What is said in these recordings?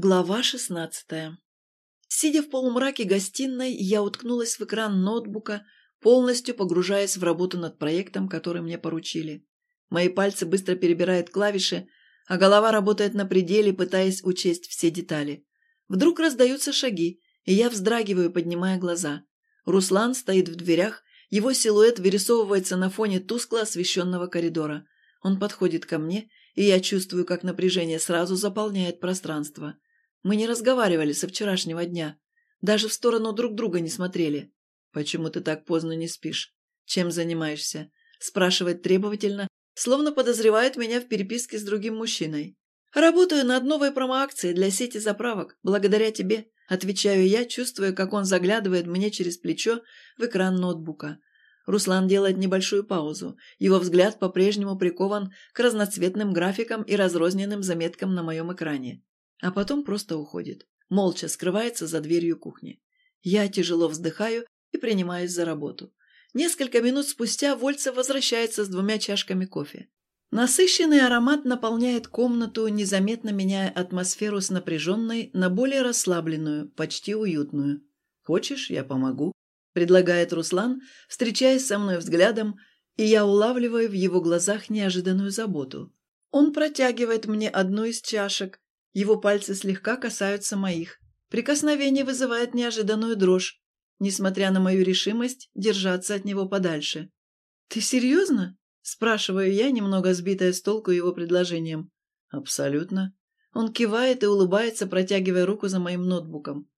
Глава шестнадцатая. Сидя в полумраке гостиной, я уткнулась в экран ноутбука, полностью погружаясь в работу над проектом, который мне поручили. Мои пальцы быстро перебирают клавиши, а голова работает на пределе, пытаясь учесть все детали. Вдруг раздаются шаги, и я вздрагиваю, поднимая глаза. Руслан стоит в дверях, его силуэт вырисовывается на фоне тускло освещенного коридора. Он подходит ко мне, и я чувствую, как напряжение сразу заполняет пространство. Мы не разговаривали со вчерашнего дня. Даже в сторону друг друга не смотрели. «Почему ты так поздно не спишь? Чем занимаешься?» Спрашивает требовательно, словно подозревает меня в переписке с другим мужчиной. «Работаю над новой промоакцией для сети заправок, благодаря тебе», отвечаю я, чувствуя, как он заглядывает мне через плечо в экран ноутбука. Руслан делает небольшую паузу. Его взгляд по-прежнему прикован к разноцветным графикам и разрозненным заметкам на моем экране а потом просто уходит. Молча скрывается за дверью кухни. Я тяжело вздыхаю и принимаюсь за работу. Несколько минут спустя Вольцев возвращается с двумя чашками кофе. Насыщенный аромат наполняет комнату, незаметно меняя атмосферу с напряженной на более расслабленную, почти уютную. «Хочешь, я помогу?» – предлагает Руслан, встречаясь со мной взглядом, и я улавливаю в его глазах неожиданную заботу. Он протягивает мне одну из чашек, его пальцы слегка касаются моих. Прикосновение вызывает неожиданную дрожь, несмотря на мою решимость держаться от него подальше. «Ты серьезно?» – спрашиваю я, немного сбитая с толку его предложением. «Абсолютно». Он кивает и улыбается, протягивая руку за моим ноутбуком.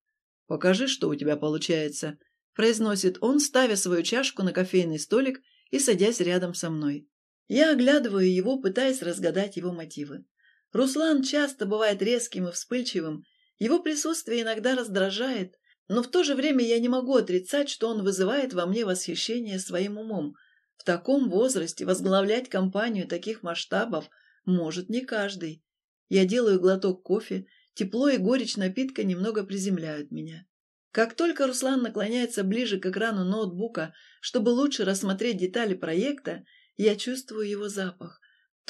«Покажи, что у тебя получается», – произносит он, ставя свою чашку на кофейный столик и садясь рядом со мной. Я оглядываю его, пытаясь разгадать его мотивы. Руслан часто бывает резким и вспыльчивым, его присутствие иногда раздражает, но в то же время я не могу отрицать, что он вызывает во мне восхищение своим умом. В таком возрасте возглавлять компанию таких масштабов может не каждый. Я делаю глоток кофе, тепло и горечь напитка немного приземляют меня. Как только Руслан наклоняется ближе к экрану ноутбука, чтобы лучше рассмотреть детали проекта, я чувствую его запах.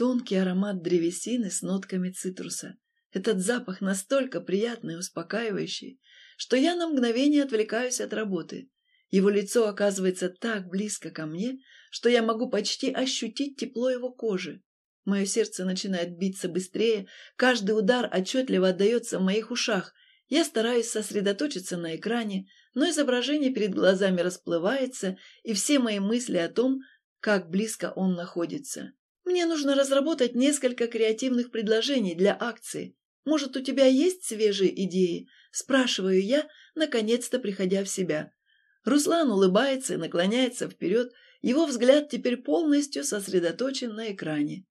Тонкий аромат древесины с нотками цитруса. Этот запах настолько приятный и успокаивающий, что я на мгновение отвлекаюсь от работы. Его лицо оказывается так близко ко мне, что я могу почти ощутить тепло его кожи. Мое сердце начинает биться быстрее, каждый удар отчетливо отдается в моих ушах. Я стараюсь сосредоточиться на экране, но изображение перед глазами расплывается, и все мои мысли о том, как близко он находится. Мне нужно разработать несколько креативных предложений для акции. Может, у тебя есть свежие идеи?» Спрашиваю я, наконец-то приходя в себя. Руслан улыбается и наклоняется вперед. Его взгляд теперь полностью сосредоточен на экране.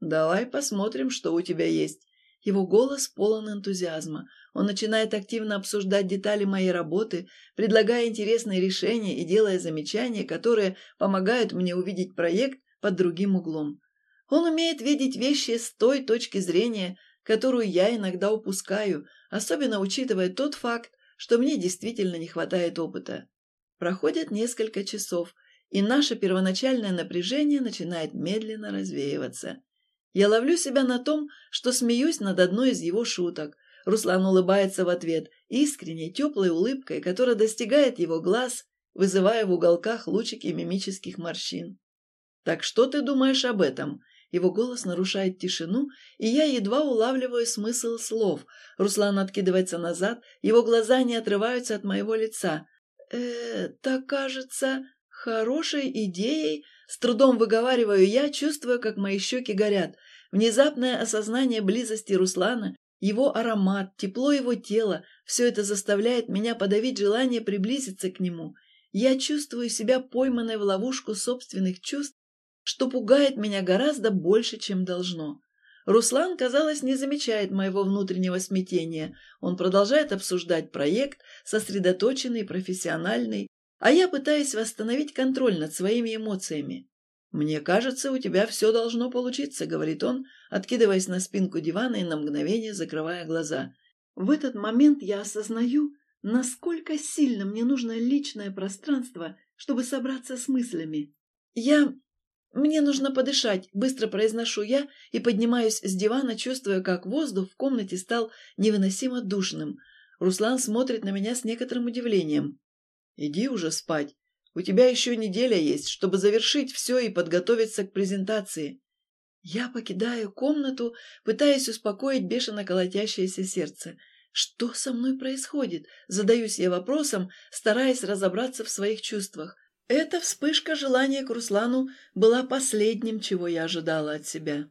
«Давай посмотрим, что у тебя есть». Его голос полон энтузиазма. Он начинает активно обсуждать детали моей работы, предлагая интересные решения и делая замечания, которые помогают мне увидеть проект под другим углом. Он умеет видеть вещи с той точки зрения, которую я иногда упускаю, особенно учитывая тот факт, что мне действительно не хватает опыта. Проходит несколько часов, и наше первоначальное напряжение начинает медленно развеиваться. Я ловлю себя на том, что смеюсь над одной из его шуток. Руслан улыбается в ответ, искренней, теплой улыбкой, которая достигает его глаз, вызывая в уголках лучики мимических морщин. «Так что ты думаешь об этом?» Его голос нарушает тишину, и я едва улавливаю смысл слов. Руслан откидывается назад, его глаза не отрываются от моего лица. э так кажется хорошей идеей», — с трудом выговариваю я, чувствуя, как мои щеки горят. Внезапное осознание близости Руслана, его аромат, тепло его тела — все это заставляет меня подавить желание приблизиться к нему. Я чувствую себя пойманной в ловушку собственных чувств что пугает меня гораздо больше, чем должно. Руслан, казалось, не замечает моего внутреннего смятения. Он продолжает обсуждать проект, сосредоточенный, профессиональный, а я пытаюсь восстановить контроль над своими эмоциями. «Мне кажется, у тебя все должно получиться», — говорит он, откидываясь на спинку дивана и на мгновение закрывая глаза. В этот момент я осознаю, насколько сильно мне нужно личное пространство, чтобы собраться с мыслями. Я «Мне нужно подышать», – быстро произношу я и поднимаюсь с дивана, чувствуя, как воздух в комнате стал невыносимо душным. Руслан смотрит на меня с некоторым удивлением. «Иди уже спать. У тебя еще неделя есть, чтобы завершить все и подготовиться к презентации». Я покидаю комнату, пытаясь успокоить бешено колотящееся сердце. Что со мной происходит? Задаюсь я вопросом, стараясь разобраться в своих чувствах. Эта вспышка желания к Руслану была последним, чего я ожидала от себя.